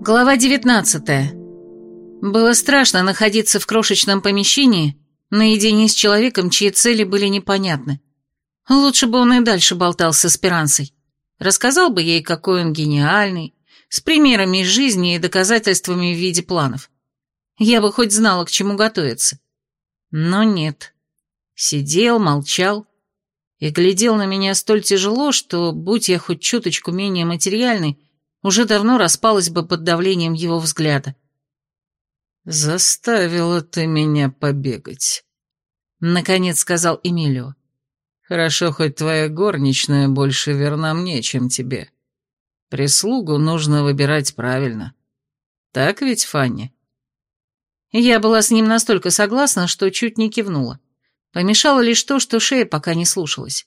Глава 19. Было страшно находиться в крошечном помещении наедине с человеком, чьи цели были непонятны. Лучше бы он и дальше болтал с Эсперансой. Рассказал бы ей, какой он гениальный, с примерами из жизни и доказательствами в виде планов. Я бы хоть знала, к чему готовиться. Но нет. Сидел, молчал и глядел на меня столь тяжело, что, будь я хоть чуточку менее материальной, уже давно распалась бы под давлением его взгляда. «Заставила ты меня побегать», — наконец сказал Эмилио. «Хорошо, хоть твоя горничная больше верна мне, чем тебе. Прислугу нужно выбирать правильно. Так ведь, Фанни?» Я была с ним настолько согласна, что чуть не кивнула. Помешало лишь то, что шея пока не слушалась.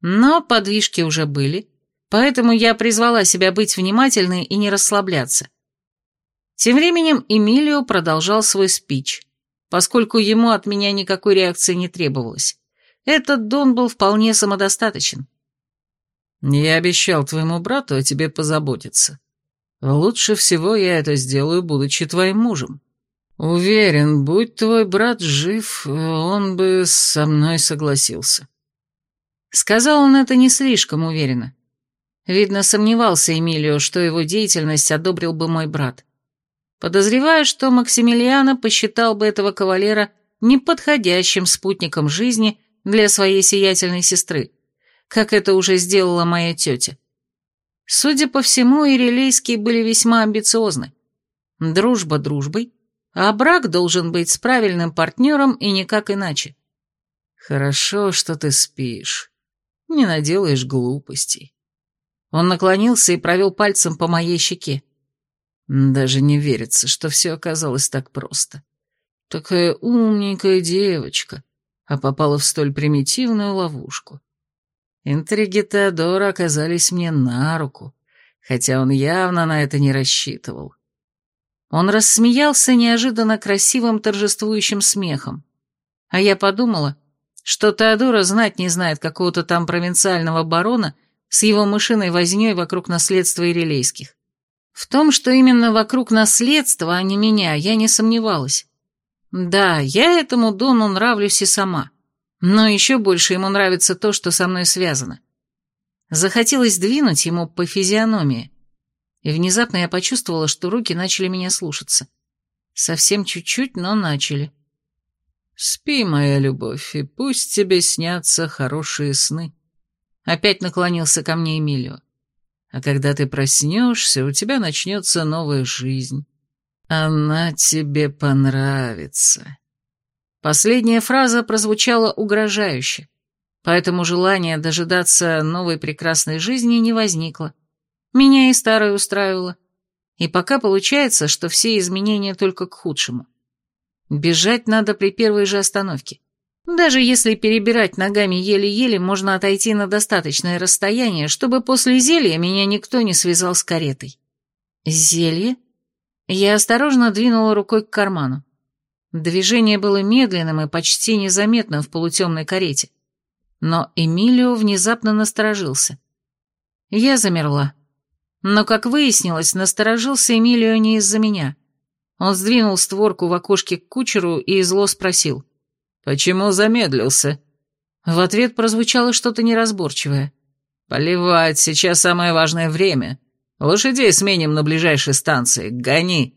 Но подвижки уже были, Поэтому я призвала себя быть внимательной и не расслабляться. Тем временем Эмилио продолжал свой спич, поскольку ему от меня никакой реакции не требовалось. Этот Дон был вполне самодостаточен. «Я обещал твоему брату о тебе позаботиться. Лучше всего я это сделаю, будучи твоим мужем. Уверен, будь твой брат жив, он бы со мной согласился». Сказал он это не слишком уверенно. Видно, сомневался Эмилио, что его деятельность одобрил бы мой брат. Подозреваю, что Максимилиано посчитал бы этого кавалера неподходящим спутником жизни для своей сиятельной сестры, как это уже сделала моя тетя. Судя по всему, ирелейские были весьма амбициозны. Дружба дружбой, а брак должен быть с правильным партнером и никак иначе. Хорошо, что ты спишь, не наделаешь глупостей. Он наклонился и провел пальцем по моей щеке. Даже не верится, что все оказалось так просто. Такая умненькая девочка, а попала в столь примитивную ловушку. Интриги Теодора оказались мне на руку, хотя он явно на это не рассчитывал. Он рассмеялся неожиданно красивым торжествующим смехом. А я подумала, что Теодора знать не знает какого-то там провинциального барона, с его мышиной вознёй вокруг наследства Ирилейских. В том, что именно вокруг наследства, а не меня, я не сомневалась. Да, я этому Дону нравлюсь и сама, но еще больше ему нравится то, что со мной связано. Захотелось двинуть ему по физиономии, и внезапно я почувствовала, что руки начали меня слушаться. Совсем чуть-чуть, но начали. «Спи, моя любовь, и пусть тебе снятся хорошие сны», Опять наклонился ко мне Эмилио. А когда ты проснешься, у тебя начнется новая жизнь. Она тебе понравится. Последняя фраза прозвучала угрожающе, поэтому желание дожидаться новой прекрасной жизни не возникло. Меня и старое устраивало. И пока получается, что все изменения только к худшему. Бежать надо при первой же остановке. Даже если перебирать ногами еле-еле, можно отойти на достаточное расстояние, чтобы после зелья меня никто не связал с каретой. Зелье? Я осторожно двинула рукой к карману. Движение было медленным и почти незаметным в полутемной карете. Но Эмилио внезапно насторожился. Я замерла. Но, как выяснилось, насторожился Эмилио не из-за меня. Он сдвинул створку в окошке к кучеру и зло спросил. «Почему замедлился?» В ответ прозвучало что-то неразборчивое. «Поливать, сейчас самое важное время. Лошадей сменим на ближайшей станции. Гони!»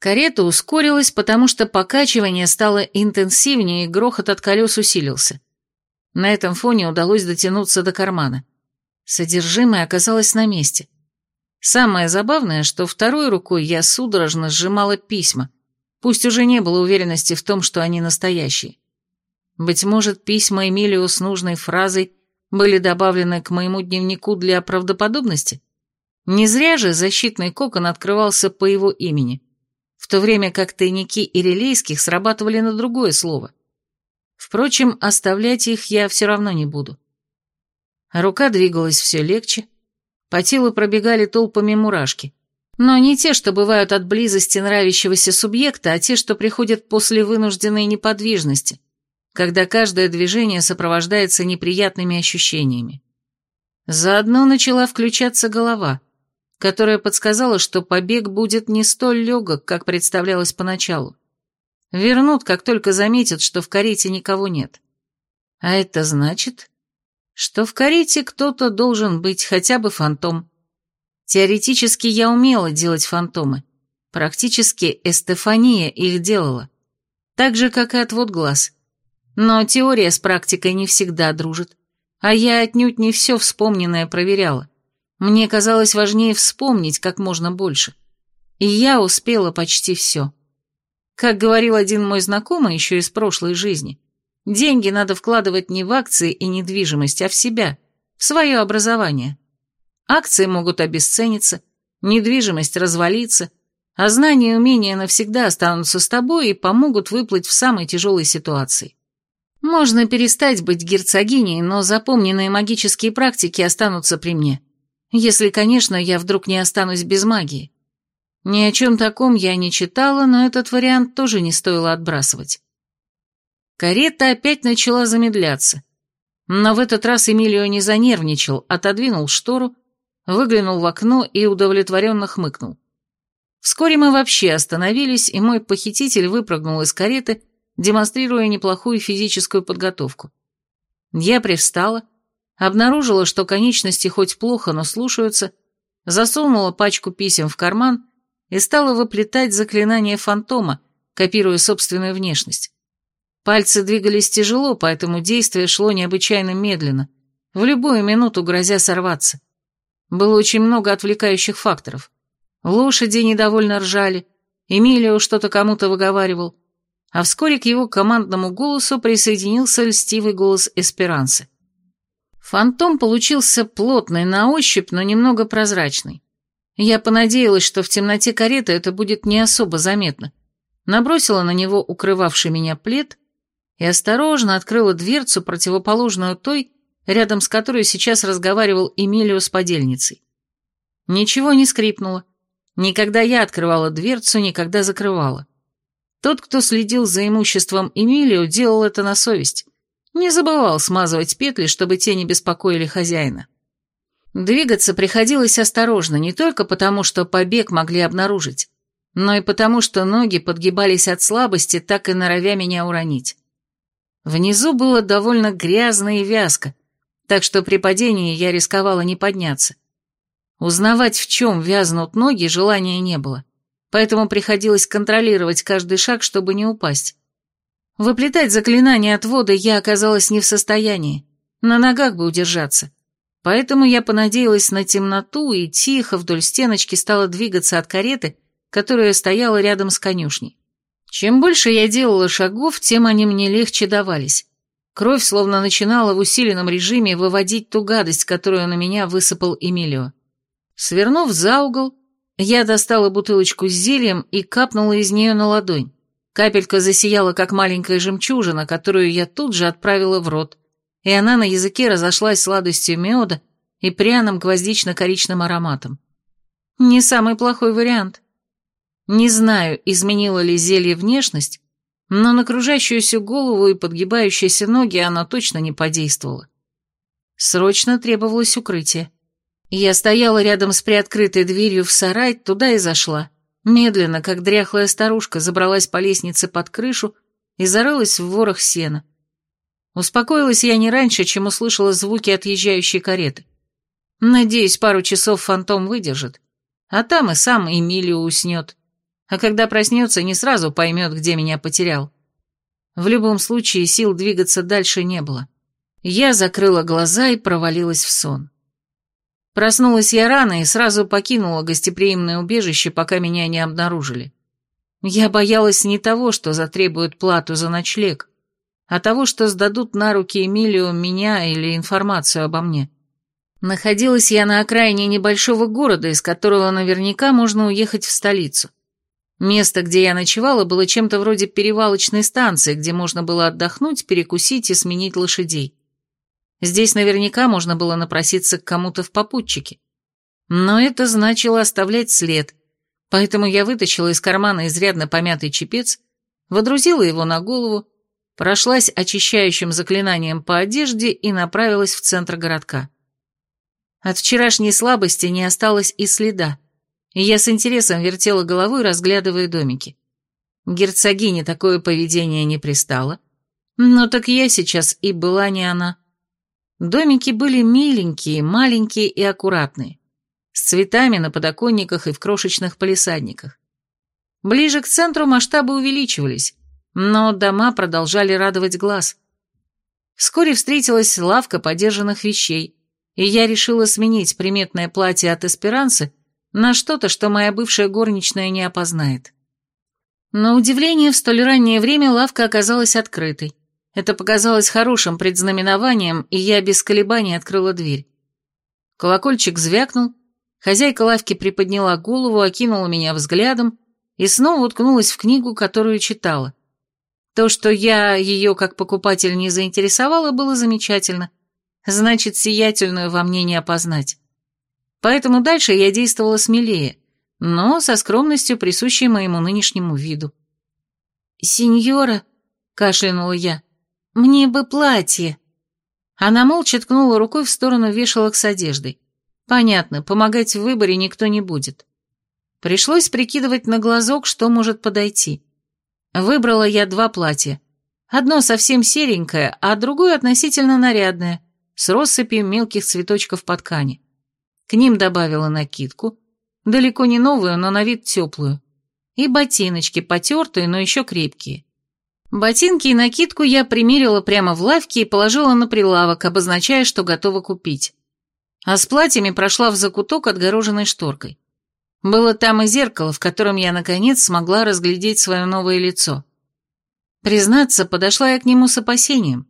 Карета ускорилась, потому что покачивание стало интенсивнее, и грохот от колес усилился. На этом фоне удалось дотянуться до кармана. Содержимое оказалось на месте. Самое забавное, что второй рукой я судорожно сжимала письма, пусть уже не было уверенности в том, что они настоящие. Быть может, письма Эмилио с нужной фразой были добавлены к моему дневнику для правдоподобности? Не зря же защитный кокон открывался по его имени, в то время как тайники ирелейских срабатывали на другое слово. Впрочем, оставлять их я все равно не буду. Рука двигалась все легче, по телу пробегали толпами мурашки. Но не те, что бывают от близости нравящегося субъекта, а те, что приходят после вынужденной неподвижности, когда каждое движение сопровождается неприятными ощущениями. Заодно начала включаться голова, которая подсказала, что побег будет не столь легок, как представлялось поначалу. Вернут, как только заметят, что в карете никого нет. А это значит, что в карете кто-то должен быть хотя бы фантом. Теоретически я умела делать фантомы. Практически Эстефания их делала. Так же, как и отвод глаз. Но теория с практикой не всегда дружит. А я отнюдь не все вспомненное проверяла. Мне казалось важнее вспомнить как можно больше. И я успела почти все. Как говорил один мой знакомый еще из прошлой жизни, деньги надо вкладывать не в акции и недвижимость, а в себя, в свое образование. Акции могут обесцениться, недвижимость развалиться, а знания и умения навсегда останутся с тобой и помогут выплыть в самой тяжелой ситуации. Можно перестать быть герцогиней, но запомненные магические практики останутся при мне. Если, конечно, я вдруг не останусь без магии. Ни о чем таком я не читала, но этот вариант тоже не стоило отбрасывать. Карета опять начала замедляться. Но в этот раз Эмилио не занервничал, отодвинул штору, выглянул в окно и удовлетворенно хмыкнул. Вскоре мы вообще остановились, и мой похититель выпрыгнул из кареты, демонстрируя неплохую физическую подготовку. Я привстала, обнаружила, что конечности хоть плохо, но слушаются, засунула пачку писем в карман и стала выплетать заклинание фантома, копируя собственную внешность. Пальцы двигались тяжело, поэтому действие шло необычайно медленно, в любую минуту грозя сорваться. Было очень много отвлекающих факторов. Лошади недовольно ржали, Эмилио что-то кому-то выговаривал, а вскоре к его командному голосу присоединился льстивый голос Эсперанцы. Фантом получился плотный на ощупь, но немного прозрачный. Я понадеялась, что в темноте кареты это будет не особо заметно. Набросила на него укрывавший меня плед и осторожно открыла дверцу, противоположную той, рядом с которой сейчас разговаривал Эмилио с подельницей. Ничего не скрипнуло. Никогда я открывала дверцу, никогда закрывала. Тот, кто следил за имуществом Эмилио, делал это на совесть. Не забывал смазывать петли, чтобы те не беспокоили хозяина. Двигаться приходилось осторожно, не только потому, что побег могли обнаружить, но и потому, что ноги подгибались от слабости, так и норовя меня уронить. Внизу было довольно грязно и вязко, так что при падении я рисковала не подняться. Узнавать, в чем вязнут ноги, желания не было, поэтому приходилось контролировать каждый шаг, чтобы не упасть. Выплетать заклинание отвода я оказалась не в состоянии, на ногах бы удержаться. Поэтому я понадеялась на темноту и тихо вдоль стеночки стала двигаться от кареты, которая стояла рядом с конюшней. Чем больше я делала шагов, тем они мне легче давались. Кровь словно начинала в усиленном режиме выводить ту гадость, которую на меня высыпал Эмилио. Свернув за угол, я достала бутылочку с зельем и капнула из нее на ладонь. Капелька засияла, как маленькая жемчужина, которую я тут же отправила в рот, и она на языке разошлась сладостью меда и пряным гвоздично-коричным ароматом. Не самый плохой вариант. Не знаю, изменило ли зелье внешность, но на кружащуюся голову и подгибающиеся ноги оно точно не подействовало. Срочно требовалось укрытие. Я стояла рядом с приоткрытой дверью в сарай, туда и зашла. Медленно, как дряхлая старушка, забралась по лестнице под крышу и зарылась в ворох сена. Успокоилась я не раньше, чем услышала звуки отъезжающей кареты. Надеюсь, пару часов фантом выдержит, а там и сам Эмилио уснет. А когда проснется, не сразу поймет, где меня потерял. В любом случае, сил двигаться дальше не было. Я закрыла глаза и провалилась в сон. Проснулась я рано и сразу покинула гостеприимное убежище, пока меня не обнаружили. Я боялась не того, что затребуют плату за ночлег, а того, что сдадут на руки Эмилию меня или информацию обо мне. Находилась я на окраине небольшого города, из которого наверняка можно уехать в столицу. Место, где я ночевала, было чем-то вроде перевалочной станции, где можно было отдохнуть, перекусить и сменить лошадей. Здесь наверняка можно было напроситься к кому-то в попутчике. Но это значило оставлять след, поэтому я вытащила из кармана изрядно помятый чепец, водрузила его на голову, прошлась очищающим заклинанием по одежде и направилась в центр городка. От вчерашней слабости не осталось и следа, и я с интересом вертела головой, разглядывая домики. Герцогине такое поведение не пристало, но так я сейчас и была не она. Домики были миленькие, маленькие и аккуратные, с цветами на подоконниках и в крошечных палисадниках. Ближе к центру масштабы увеличивались, но дома продолжали радовать глаз. Вскоре встретилась лавка подержанных вещей, и я решила сменить приметное платье от эсперанцы на что-то, что моя бывшая горничная не опознает. На удивление, в столь раннее время лавка оказалась открытой. Это показалось хорошим предзнаменованием, и я без колебаний открыла дверь. Колокольчик звякнул, хозяйка лавки приподняла голову, окинула меня взглядом и снова уткнулась в книгу, которую читала. То, что я ее как покупатель не заинтересовала, было замечательно значит, сиятельную во мне не опознать. Поэтому дальше я действовала смелее, но со скромностью, присущей моему нынешнему виду. «Сеньора», — кашлянула я, — «мне бы платье». Она молча ткнула рукой в сторону вешалок с одеждой. Понятно, помогать в выборе никто не будет. Пришлось прикидывать на глазок, что может подойти. Выбрала я два платья. Одно совсем серенькое, а другое относительно нарядное, с россыпью мелких цветочков по ткани. К ним добавила накидку, далеко не новую, но на вид теплую, и ботиночки, потертые, но еще крепкие. Ботинки и накидку я примерила прямо в лавке и положила на прилавок, обозначая, что готова купить. А с платьями прошла в закуток, отгороженной шторкой. Было там и зеркало, в котором я, наконец, смогла разглядеть свое новое лицо. Признаться, подошла я к нему с опасением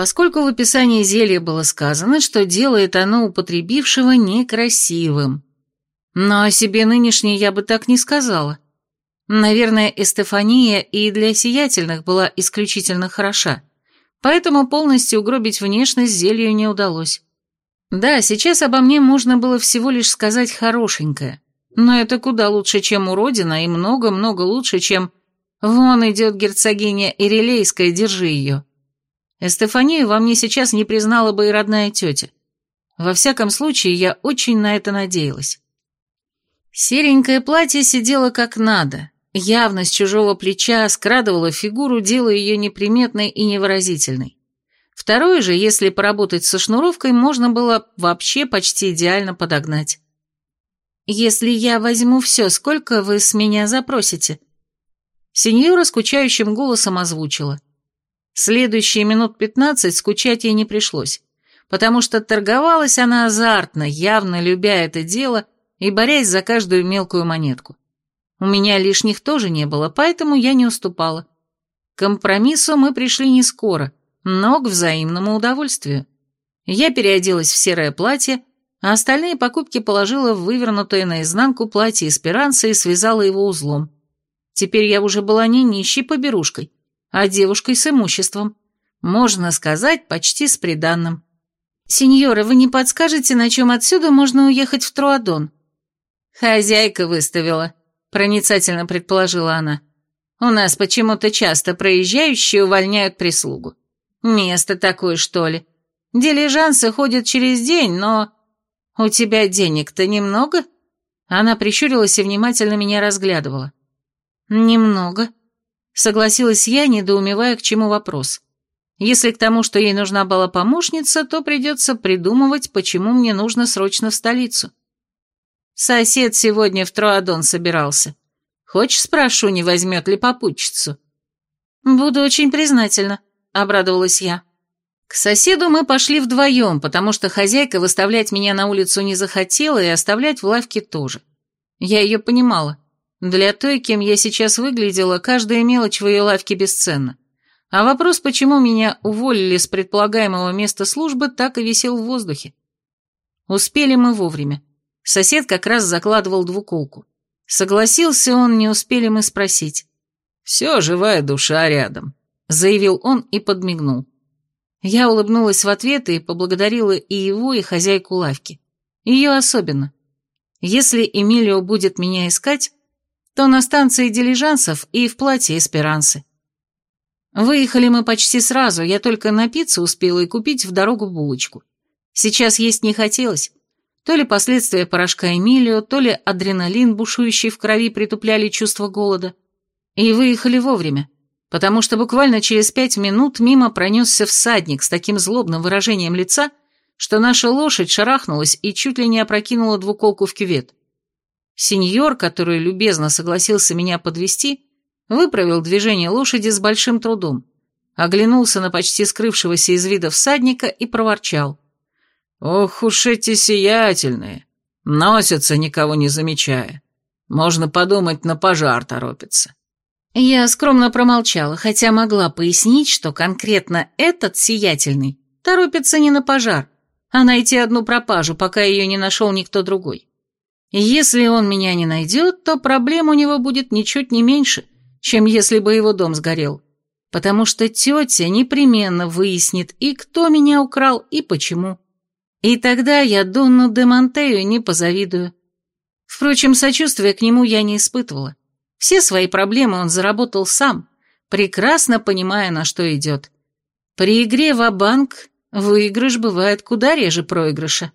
поскольку в описании зелья было сказано, что делает оно употребившего некрасивым. Но о себе нынешней я бы так не сказала. Наверное, Эстефания и для сиятельных была исключительно хороша, поэтому полностью угробить внешность зелью не удалось. Да, сейчас обо мне можно было всего лишь сказать «хорошенькое», но это куда лучше, чем уродина, и много-много лучше, чем «вон идет герцогиня Ирилейская, держи ее». Эстефанию во мне сейчас не признала бы и родная тетя. Во всяком случае, я очень на это надеялась. Серенькое платье сидело как надо, явно с чужого плеча скрадывало фигуру, делая ее неприметной и невыразительной. Второе же, если поработать со шнуровкой, можно было вообще почти идеально подогнать. «Если я возьму все, сколько вы с меня запросите?» Сеньора скучающим голосом озвучила – Следующие минут пятнадцать скучать ей не пришлось, потому что торговалась она азартно, явно любя это дело и борясь за каждую мелкую монетку. У меня лишних тоже не было, поэтому я не уступала. К компромиссу мы пришли не скоро, но к взаимному удовольствию. Я переоделась в серое платье, а остальные покупки положила в вывернутое наизнанку платье эсперанца и связала его узлом. Теперь я уже была не нищей поберушкой, а девушкой с имуществом. Можно сказать, почти с приданным. «Сеньора, вы не подскажете, на чем отсюда можно уехать в Труадон?» «Хозяйка выставила», — проницательно предположила она. «У нас почему-то часто проезжающие увольняют прислугу. Место такое, что ли? Дилижансы ходят через день, но... У тебя денег-то немного?» Она прищурилась и внимательно меня разглядывала. «Немного», Согласилась я, недоумевая, к чему вопрос. Если к тому, что ей нужна была помощница, то придется придумывать, почему мне нужно срочно в столицу. Сосед сегодня в Троадон собирался. Хочешь, спрошу, не возьмет ли попутчицу? Буду очень признательна, обрадовалась я. К соседу мы пошли вдвоем, потому что хозяйка выставлять меня на улицу не захотела и оставлять в лавке тоже. Я ее понимала. Для той, кем я сейчас выглядела, каждая мелочь в ее лавке бесценна. А вопрос, почему меня уволили с предполагаемого места службы, так и висел в воздухе. Успели мы вовремя. Сосед как раз закладывал двуколку. Согласился он, не успели мы спросить. «Все, живая душа рядом», — заявил он и подмигнул. Я улыбнулась в ответ и поблагодарила и его, и хозяйку лавки. Ее особенно. Если Эмилио будет меня искать, то на станции дилижансов и в платье эсперанцы. Выехали мы почти сразу, я только напиться успела и купить в дорогу булочку. Сейчас есть не хотелось. То ли последствия порошка Эмилио, то ли адреналин, бушующий в крови, притупляли чувство голода. И выехали вовремя, потому что буквально через пять минут мимо пронесся всадник с таким злобным выражением лица, что наша лошадь шарахнулась и чуть ли не опрокинула двуколку в кювет. Сеньор, который любезно согласился меня подвести, выправил движение лошади с большим трудом, оглянулся на почти скрывшегося из вида всадника и проворчал. «Ох уж эти сиятельные! Носятся, никого не замечая. Можно подумать, на пожар торопится». Я скромно промолчала, хотя могла пояснить, что конкретно этот сиятельный торопится не на пожар, а найти одну пропажу, пока ее не нашел никто другой. Если он меня не найдет, то проблем у него будет ничуть не меньше, чем если бы его дом сгорел, потому что тетя непременно выяснит и кто меня украл, и почему. И тогда я Донну де Монтею не позавидую. Впрочем, сочувствия к нему я не испытывала. Все свои проблемы он заработал сам, прекрасно понимая, на что идет. При игре в банк выигрыш бывает куда реже проигрыша.